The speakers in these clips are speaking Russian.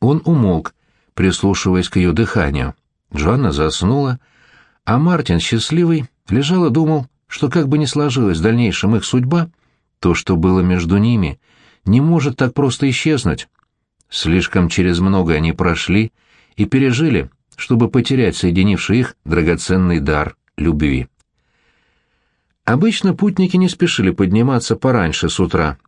Он умолк, прислушиваясь к ее дыханию. Джоанна заснула, а Мартин, счастливый, лежал и думал, что как бы ни сложилась в дальнейшем их судьба, то, что было между ними, не может так просто исчезнуть. Слишком через много они прошли и пережили, чтобы потерять соединивший их драгоценный дар любви. Обычно путники не спешили подниматься пораньше с утра,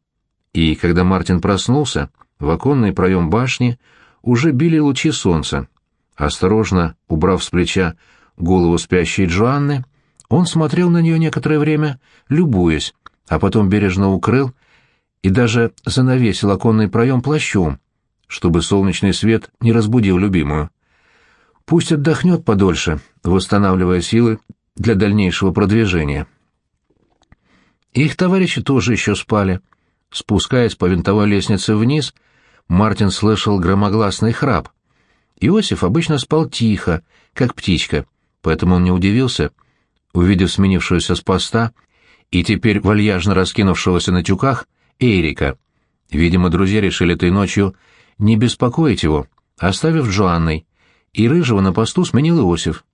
и когда Мартин проснулся, в оконный проем башни уже били лучи солнца. Осторожно, убрав с плеча голову спящей Джоанны, он смотрел на нее некоторое время, любуясь, а потом бережно укрыл и даже занавесил оконный проем плащом, чтобы солнечный свет не разбудил любимую. Пусть отдохнет подольше, восстанавливая силы для дальнейшего продвижения. Их товарищи тоже еще спали. Спускаясь по винтовой лестнице вниз, Мартин слышал громогласный храп. Иосиф обычно спал тихо, как птичка, поэтому он не удивился, увидев сменившуюся с поста и теперь вальяжно раскинувшегося на тюках Эрика. Видимо, друзья решили этой ночью не беспокоить его, оставив Джоанной, и Рыжего на посту сменил Иосиф.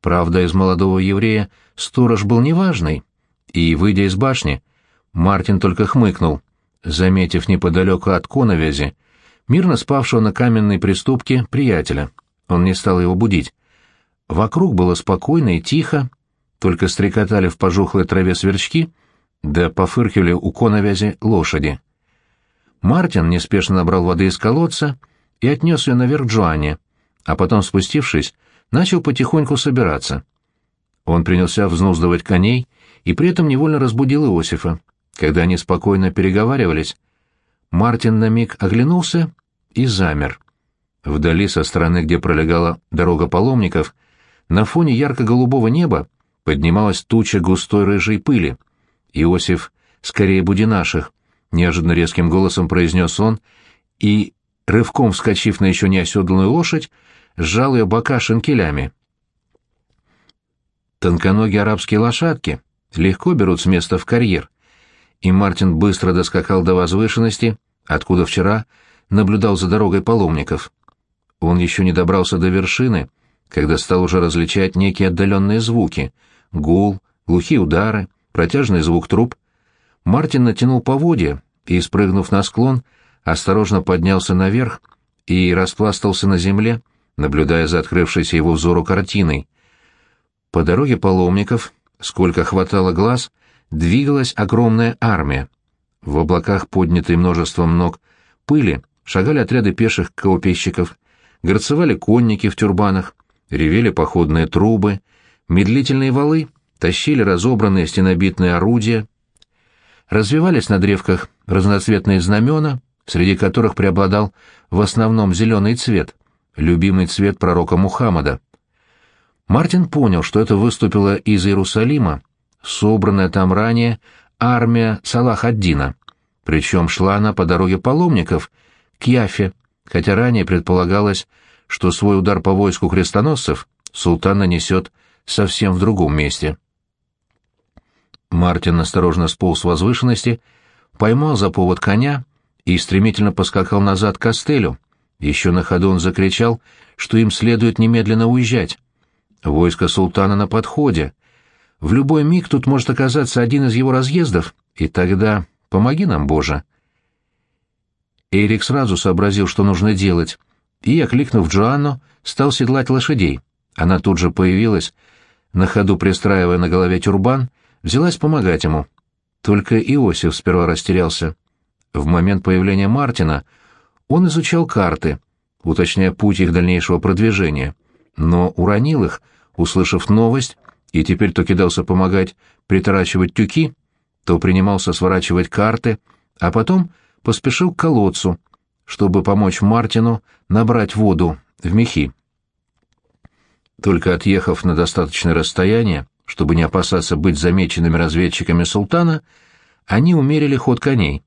Правда, из молодого еврея сторож был неважный, и, выйдя из башни, Мартин только хмыкнул, заметив неподалеку от коновязи мирно спавшего на каменной приступке приятеля. Он не стал его будить. Вокруг было спокойно и тихо, только стрекотали в пожухлой траве сверчки, да пофыркивали у коновязи лошади. Мартин неспешно набрал воды из колодца и отнес ее наверх Джоанне, а потом, спустившись, начал потихоньку собираться. Он принялся взнуздывать коней и при этом невольно разбудил Иосифа. Когда они спокойно переговаривались, Мартин на миг оглянулся и замер. Вдали, со стороны, где пролегала дорога паломников, на фоне ярко-голубого неба поднималась туча густой рыжей пыли. Иосиф, скорее буди наших, неожиданно резким голосом произнес он, и, рывком вскочив на еще не оседланную лошадь, сжал ее бока шинкелями. Тонконогие арабские лошадки легко берут с места в карьер, и Мартин быстро доскакал до возвышенности, откуда вчера наблюдал за дорогой паломников. Он еще не добрался до вершины, когда стал уже различать некие отдаленные звуки — гул, глухие удары, протяжный звук труб. Мартин натянул поводья и, спрыгнув на склон, осторожно поднялся наверх и распластался на земле, наблюдая за открывшейся его взору картиной. По дороге паломников, сколько хватало глаз, двигалась огромная армия. В облаках, поднятой множеством ног пыли, шагали отряды пеших копейщиков, горцевали конники в тюрбанах, ревели походные трубы, медлительные валы тащили разобранные стенобитные орудия, развивались на древках разноцветные знамена, среди которых преобладал в основном зеленый цвет, любимый цвет пророка Мухаммада. Мартин понял, что это выступила из Иерусалима, собранная там ранее армия Салах-ад-Дина, причем шла она по дороге паломников к Яфе, хотя ранее предполагалось, что свой удар по войску крестоносцев султан нанесет совсем в другом месте. Мартин осторожно сполз с возвышенности, поймал за повод коня и стремительно поскакал назад к костелю. Еще на ходу он закричал, что им следует немедленно уезжать. Войско султана на подходе. В любой миг тут может оказаться один из его разъездов, и тогда помоги нам, Боже. Эрик сразу сообразил, что нужно делать, и, окликнув Джоанну, стал седлать лошадей. Она тут же появилась, на ходу пристраивая на голове тюрбан, взялась помогать ему. Только Иосиф сперва растерялся. В момент появления Мартина он изучал карты, уточняя путь их дальнейшего продвижения, но уронил их, услышав новость, и теперь то кидался помогать приторачивать тюки, то принимался сворачивать карты, а потом поспешил к колодцу, чтобы помочь Мартину набрать воду в мехи. Только отъехав на достаточное расстояние, чтобы не опасаться быть замеченными разведчиками султана, они умерили ход коней.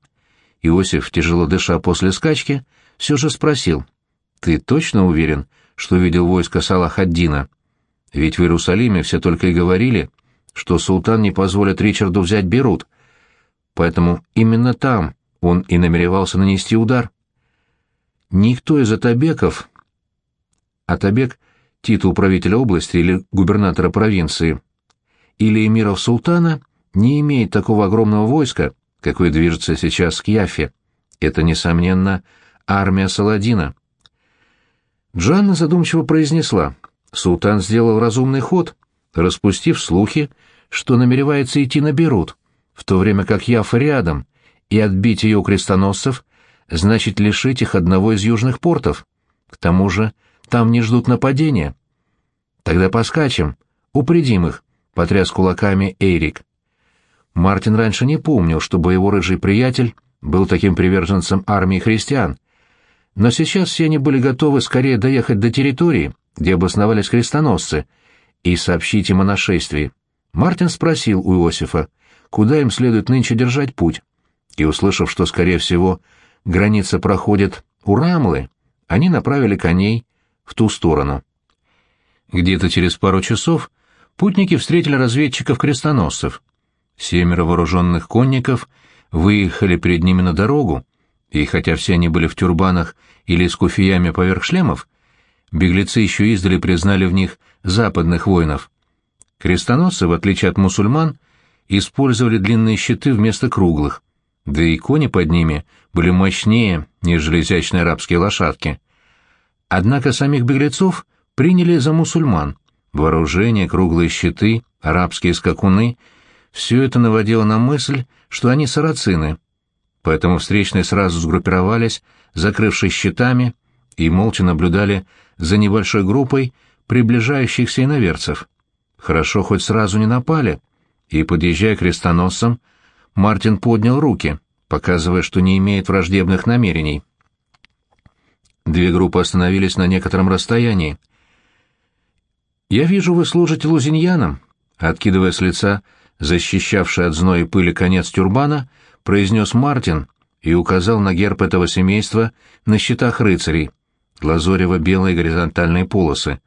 Иосиф, тяжело дыша после скачки, все же спросил, «Ты точно уверен, что видел войско Салах-ад-Дина? Ведь в Иерусалиме все только и говорили, что султан не позволит Ричарду взять Берут, поэтому именно там он и намеревался нанести удар». никто из атабеков, атабек — титул правителя области или губернатора провинции, или эмиров султана, не имеет такого огромного войска, какое движется сейчас к Яфе. Это, несомненно, армия Саладина. Джанна задумчиво произнесла. Султан сделал разумный ход, распустив слухи, что намеревается идти на Берут, в то время как Яфа рядом, и отбить ее у крестоносцев значит лишить их одного из южных портов. К тому же там не ждут нападения. Тогда поскачем, упредим их, — потряс кулаками Эрик. Мартин раньше не помнил, чтобы его рыжий приятель был таким приверженцем армии христиан. Но сейчас все они были готовы скорее доехать до территории, где обосновались крестоносцы, и сообщить им о нашествии. Мартин спросил у Иосифа, куда им следует нынче держать путь, и, услышав, что, скорее всего, граница проходит у Рамлы, они направили коней в ту сторону. Где-то через пару часов путники встретили разведчиков-крестоносцев. Семеро вооруженных конников выехали перед ними на дорогу, и хотя все они были в тюрбанах или с куфиями поверх шлемов, беглецы еще издали признали в них западных воинов. Крестоносцы, в отличие от мусульман, использовали длинные щиты вместо круглых, да и кони под ними были мощнее, нежели изящные арабские лошадки. Однако самих беглецов приняли за мусульман. Вооружение, круглые щиты, арабские скакуны — все это наводило на мысль, что они сарацины. Поэтому встречные сразу сгруппировались, закрывшись щитами, и молча наблюдали за небольшой группой приближающихся иноверцев. Хорошо хоть сразу не напали, и, подъезжая к крестоносцам, Мартин поднял руки, показывая, что не имеет враждебных намерений. Две группы остановились на некотором расстоянии. «Я вижу, вы служите лузиньянам», — откидывая с лица защищавший от зноя и пыли конец тюрбана, произнес Мартин и указал на герб этого семейства на щитах рыцарей, лазорево-белые горизонтальные полосы.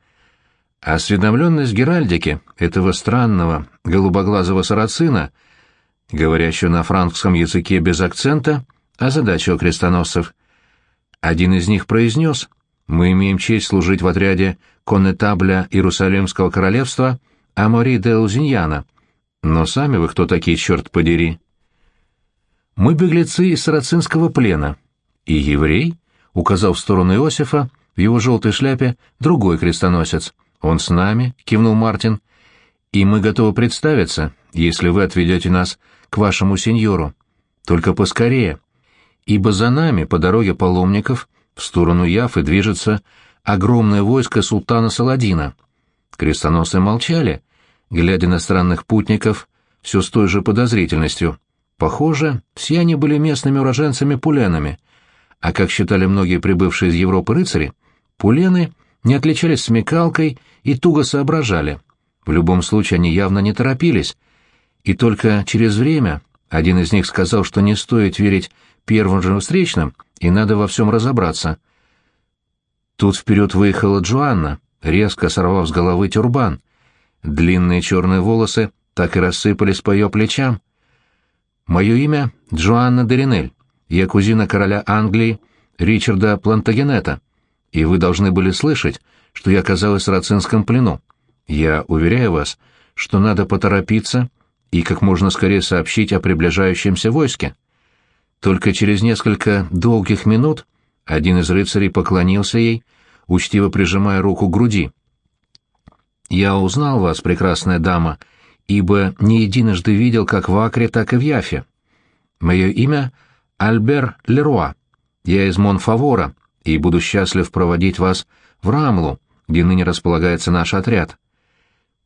Осведомленность Геральдики этого странного голубоглазого сарацина, говорящего на франкском языке без акцента, озадачил крестоносцев. Один из них произнес «Мы имеем честь служить в отряде коннетабля Иерусалимского королевства Амори де Лузиньяна», но сами вы кто такие, черт подери? Мы беглецы из сарацинского плена. И еврей, указал в сторону Иосифа, в его желтой шляпе другой крестоносец. Он с нами, кивнул Мартин. И мы готовы представиться, если вы отведете нас к вашему сеньору. Только поскорее. Ибо за нами, по дороге паломников, в сторону Яфы движется огромное войско султана Саладина. Крестоносцы молчали, глядя на странных путников все с той же подозрительностью. Похоже, все они были местными уроженцами-пуленами, а, как считали многие прибывшие из Европы рыцари, пулены не отличались смекалкой и туго соображали. В любом случае они явно не торопились, и только через время один из них сказал, что не стоит верить первым же встречным, и надо во всем разобраться. Тут вперед выехала Джоанна, резко сорвав с головы тюрбан. Длинные черные волосы так и рассыпались по ее плечам. «Мое имя Джоанна Деринель. Я кузина короля Англии Ричарда Плантагенета, и вы должны были слышать, что я оказалась в рацинском плену. Я уверяю вас, что надо поторопиться и как можно скорее сообщить о приближающемся войске». Только через несколько долгих минут один из рыцарей поклонился ей, учтиво прижимая руку к груди. Я узнал вас, прекрасная дама, ибо не единожды видел как в Акре, так и в Яфе. Мое имя — Альбер Леруа. Я из Монфавора и буду счастлив проводить вас в Рамлу, где ныне располагается наш отряд.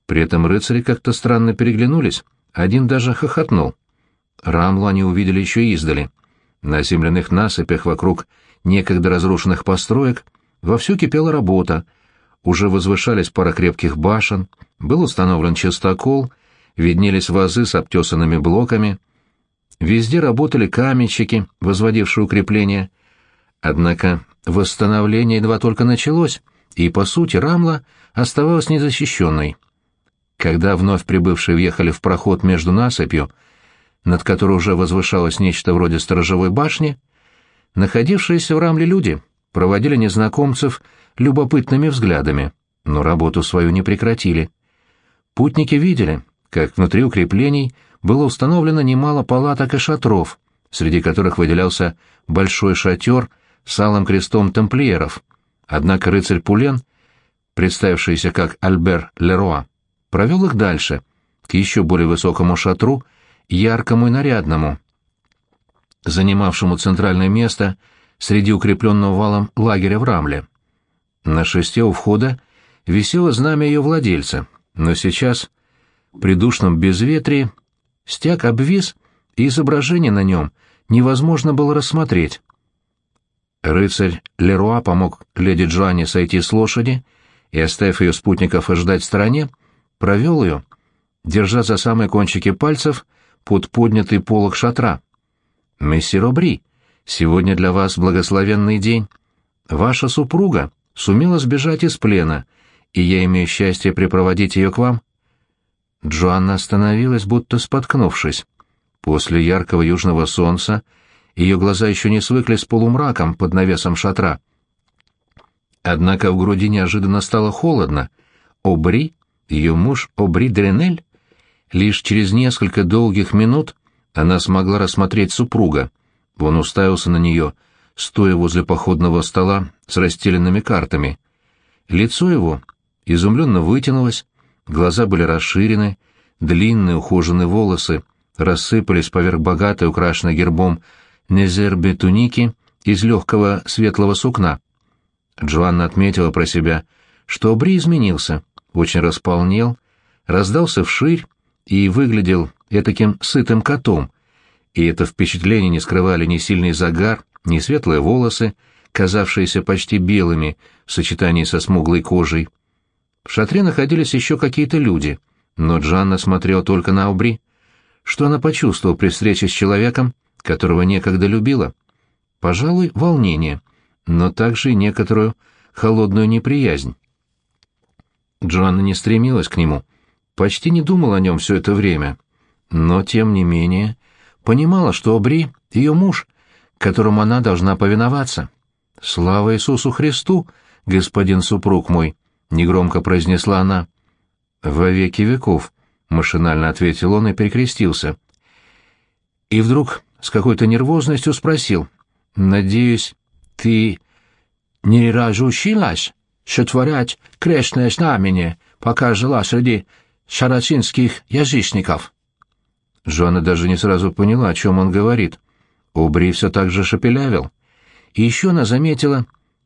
При этом рыцари как-то странно переглянулись, один даже хохотнул. Рамлу они увидели еще издали. На земляных насыпях вокруг некогда разрушенных построек вовсю кипела работа — уже возвышались пара крепких башен, был установлен частокол, виднелись вазы с обтесанными блоками. Везде работали каменщики, возводившие укрепления. Однако восстановление едва только началось, и, по сути, Рамла оставалась незащищенной. Когда вновь прибывшие въехали в проход между насыпью, над которой уже возвышалось нечто вроде сторожевой башни, находившиеся в Рамле люди проводили незнакомцев любопытными взглядами, но работу свою не прекратили. Путники видели, как внутри укреплений было установлено немало палаток и шатров, среди которых выделялся большой шатер с алым крестом тамплиеров. Однако рыцарь Пулен, представившийся как Альбер Леруа, провел их дальше, к еще более высокому шатру, яркому и нарядному, занимавшему центральное место среди укрепленного валом лагеря в Рамле. На шесте у входа висело знамя ее владельца, но сейчас, при душном безветрии, стяг обвис, и изображение на нем невозможно было рассмотреть. Рыцарь Леруа помог леди Джоанне сойти с лошади и, оставив ее спутников ожидать в стороне, провел ее, держа за самые кончики пальцев под поднятый полог шатра. «Мессир Обри, сегодня для вас благословенный день. Ваша супруга сумела сбежать из плена, и я имею счастье припроводить ее к вам». Джоанна остановилась, будто споткнувшись. После яркого южного солнца ее глаза еще не свыкли с полумраком под навесом шатра. Однако в груди неожиданно стало холодно. Обри, ее муж Обри Дренель, лишь через несколько долгих минут она смогла рассмотреть супруга. Он уставился на нее, стоя возле походного стола с расстеленными картами. Лицо его изумленно вытянулось, глаза были расширены, длинные ухоженные волосы рассыпались поверх богатой, украшенной гербом незербе туники из легкого светлого сукна. Джоанна отметила про себя, что Бри изменился, очень располнел, раздался вширь и выглядел этаким сытым котом, и это впечатление не скрывали ни сильный загар, ни светлые волосы, казавшиеся почти белыми в сочетании со смуглой кожей. В шатре находились еще какие-то люди, но Джанна смотрела только на Обри. Что она почувствовала при встрече с человеком, которого некогда любила? Пожалуй, волнение, но также и некоторую холодную неприязнь. Джоанна не стремилась к нему, почти не думала о нем все это время, но, тем не менее, понимала, что Обри — ее муж, которому она должна повиноваться. «Слава Иисусу Христу, господин супруг мой!» — негромко произнесла она. «Во веки веков», — машинально ответил он и перекрестился. И вдруг с какой-то нервозностью спросил. «Надеюсь, ты не разучилась сотворять крестное знамение, пока жила среди шарацинских язычников?» Жанна даже не сразу поняла, о чем он говорит. Обри все так же шепелявил. И еще она заметила,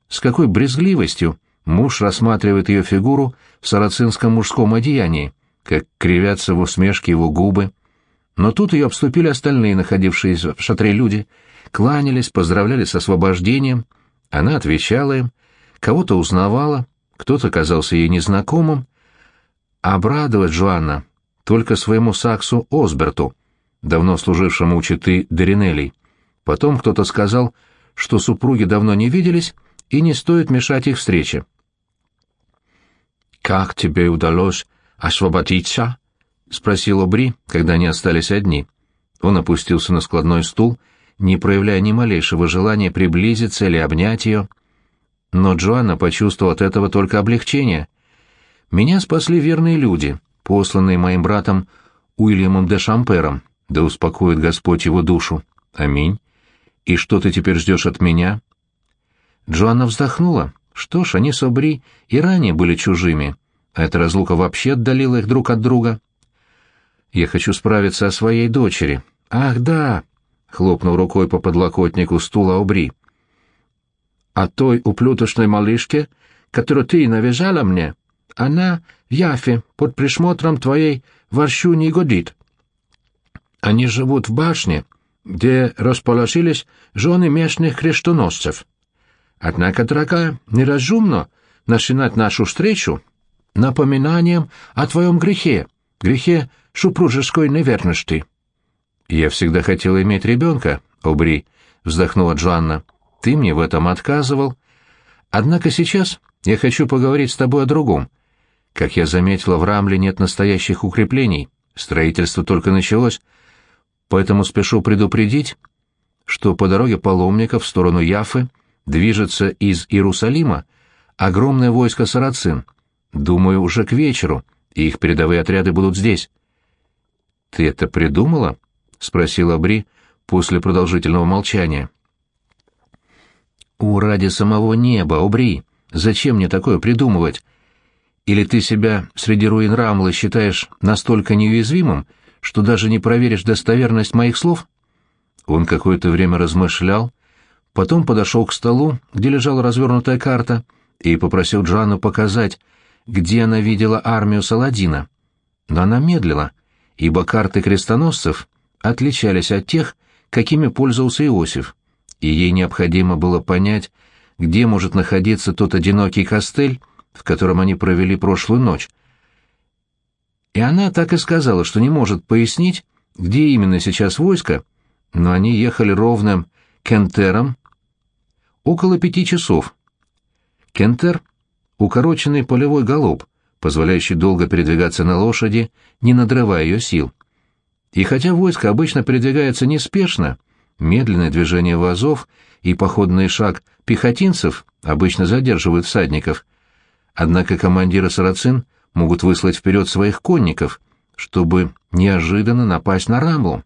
с какой брезгливостью муж рассматривает ее фигуру в сарацинском мужском одеянии, как кривятся в усмешке его губы. Но тут ее обступили остальные, находившиеся в шатре люди, кланялись, поздравляли с освобождением. Она отвечала им, кого-то узнавала, кто-то казался ей незнакомым. Обрадовать Джоанна только своему саксу Осберту, давно служившему у читы Деринелей. Потом кто-то сказал, что супруги давно не виделись, и не стоит мешать их встрече. «Как тебе удалось освободиться?» — спросил Обри, когда они остались одни. Он опустился на складной стул, не проявляя ни малейшего желания приблизиться или обнять ее. Но Джоанна почувствовала от этого только облегчение. «Меня спасли верные люди, посланные моим братом Уильямом де Шампером, да успокоит Господь его душу. Аминь. И что ты теперь ждешь от меня?» Джоанна вздохнула. Что ж, они с Обри и ранее были чужими, а эта разлука вообще отдалила их друг от друга. Я хочу справиться о своей дочери. Ах, да, хлопнул рукой по подлокотнику стула Обри. О той уплюточной малышке, которую ты навязала мне, она в Яфе под присмотром твоей ворщу не годит. Они живут в башне, где расположились жены местных крестоносцев. Однако, дорогая, неразумно начинать нашу встречу напоминанием о твоем грехе, грехе супружеской неверности. «Я всегда хотела иметь ребенка, Обри», — вздохнула Джоанна. «Ты мне в этом отказывал. Однако сейчас я хочу поговорить с тобой о другом. Как я заметила, в Рамле нет настоящих укреплений, строительство только началось, поэтому спешу предупредить, что по дороге паломников в сторону Яфы движется из Иерусалима огромное войско сарацин. Думаю, уже к вечеру, и их передовые отряды будут здесь. — Ты это придумала? — спросила Бри после продолжительного молчания. — У, ради самого неба, Обри, зачем мне такое придумывать? Или ты себя среди руин Рамлы считаешь настолько неуязвимым, что даже не проверишь достоверность моих слов? Он какое-то время размышлял, потом подошел к столу, где лежала развернутая карта, и попросил Джоанну показать, где она видела армию Саладина. Но она медлила, ибо карты крестоносцев отличались от тех, какими пользовался Иосиф, и ей необходимо было понять, где может находиться тот одинокий костель, в котором они провели прошлую ночь. И она так и сказала, что не может пояснить, где именно сейчас войско, но они ехали ровным кентером около пяти часов. Кентер — укороченный полевой галоп, позволяющий долго передвигаться на лошади, не надрывая ее сил. И хотя войско обычно передвигается неспешно, медленное движение вазов и походный шаг пехотинцев обычно задерживают всадников — Однако командиры сарацин могут выслать вперед своих конников, чтобы неожиданно напасть на Рамлу.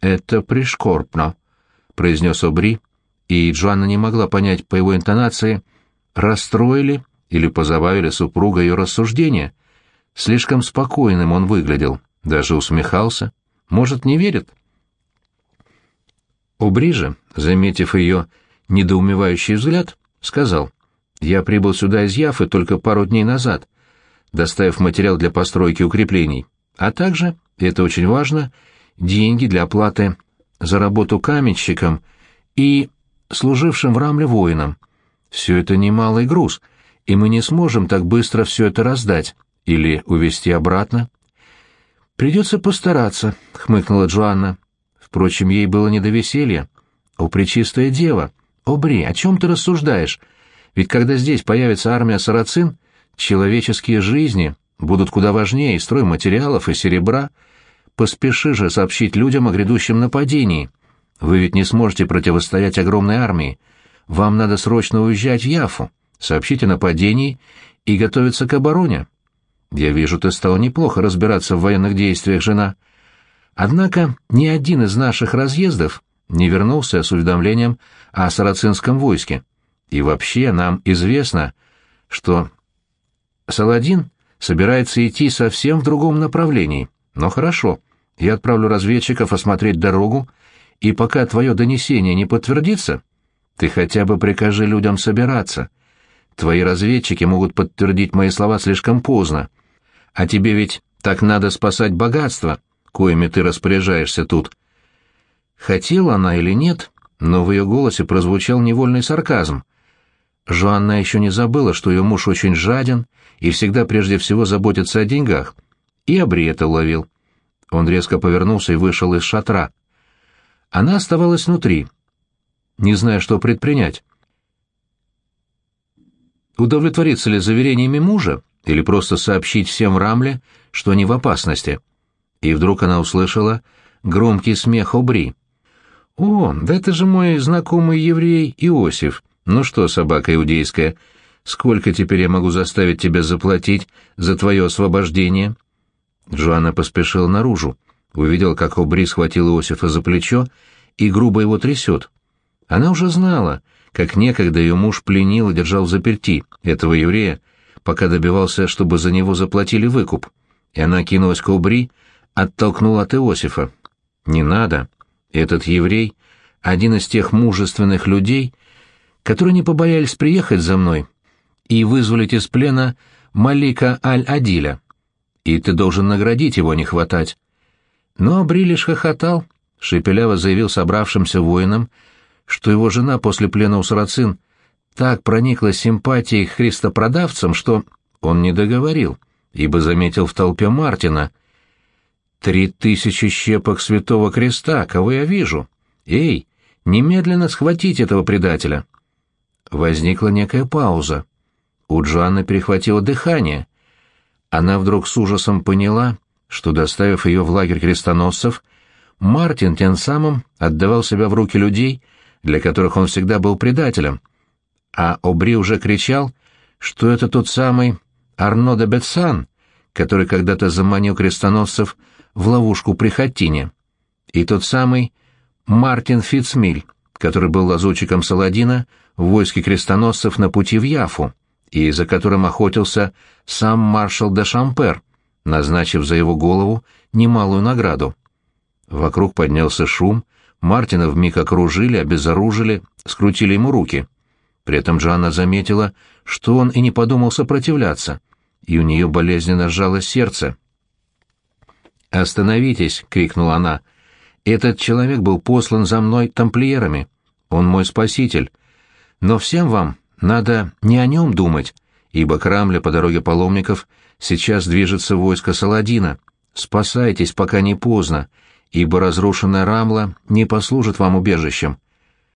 «Это пришкорбно», — произнес Обри, и Джоанна не могла понять по его интонации, расстроили или позабавили супруга ее рассуждения. Слишком спокойным он выглядел, даже усмехался. Может, не верит? Обри же, заметив ее недоумевающий взгляд, сказал, я прибыл сюда из Яфы только пару дней назад, доставив материал для постройки укреплений, а также, это очень важно, деньги для оплаты за работу каменщикам и служившим в Рамле воинам. Все это немалый груз, и мы не сможем так быстро все это раздать или увезти обратно. «Придется постараться», — хмыкнула Джоанна. Впрочем, ей было не до веселья. «О, пречистая дева! О, Бри, о чем ты рассуждаешь?» Ведь когда здесь появится армия сарацин, человеческие жизни будут куда важнее и стройматериалов, и серебра. Поспеши же сообщить людям о грядущем нападении. Вы ведь не сможете противостоять огромной армии. Вам надо срочно уезжать в Яфу, сообщить о нападении и готовиться к обороне. Я вижу, ты стал неплохо разбираться в военных действиях, жена. Однако ни один из наших разъездов не вернулся с уведомлением о сарацинском войске. И вообще нам известно, что Саладин собирается идти совсем в другом направлении. Но хорошо, я отправлю разведчиков осмотреть дорогу, и пока твое донесение не подтвердится, ты хотя бы прикажи людям собираться. Твои разведчики могут подтвердить мои слова слишком поздно. А тебе ведь так надо спасать богатство, коими ты распоряжаешься тут. Хотела она или нет, но в ее голосе прозвучал невольный сарказм. Жоанна еще не забыла, что ее муж очень жаден и всегда прежде всего заботится о деньгах. И Абри это уловил. Он резко повернулся и вышел из шатра. Она оставалась внутри, не зная, что предпринять. Удовлетвориться ли заверениями мужа или просто сообщить всем в Рамле, что они в опасности? И вдруг она услышала громкий смех Обри. «О, да это же мой знакомый еврей Иосиф. «Ну что, собака иудейская, сколько теперь я могу заставить тебя заплатить за твое освобождение?» Джоанна поспешила наружу, увидела, как Обри схватил Иосифа за плечо и грубо его трясет. Она уже знала, как некогда ее муж пленил и держал в заперти этого еврея, пока добивался, чтобы за него заплатили выкуп. И она кинулась к Обри, оттолкнула от Иосифа. «Не надо. Этот еврей — один из тех мужественных людей, которые не побоялись приехать за мной и вызволить из плена Малика Аль-Адиля. И ты должен наградить его, не хватать. Но Абри лишь хохотал, шепеляво заявил собравшимся воинам, что его жена после плена у сарацин так проникла симпатией к христопродавцам, что он не договорил, ибо заметил в толпе Мартина. «Три тысячи щепок святого креста, кого я вижу! Эй, немедленно схватить этого предателя!» Возникла некая пауза. У Джоанны перехватило дыхание. Она вдруг с ужасом поняла, что, доставив ее в лагерь крестоносцев, Мартин тем самым отдавал себя в руки людей, для которых он всегда был предателем. А Обри уже кричал, что это тот самый Арно де Бетсан, который когда-то заманил крестоносцев в ловушку при Хаттине, и тот самый Мартин Фитцмиль, который был лазутчиком Саладина в войске крестоносцев на пути в Яфу, и за которым охотился сам маршал де Шампер, назначив за его голову немалую награду. Вокруг поднялся шум, Мартина вмиг окружили, обезоружили, скрутили ему руки. При этом Джанна заметила, что он и не подумал сопротивляться, и у нее болезненно сжалось сердце. «Остановитесь!» — крикнула она. «Этот человек был послан за мной тамплиерами. Он мой спаситель. Но всем вам надо не о нем думать, ибо к Рамле по дороге паломников сейчас движется войско Саладина. Спасайтесь, пока не поздно, ибо разрушенная Рамла не послужит вам убежищем.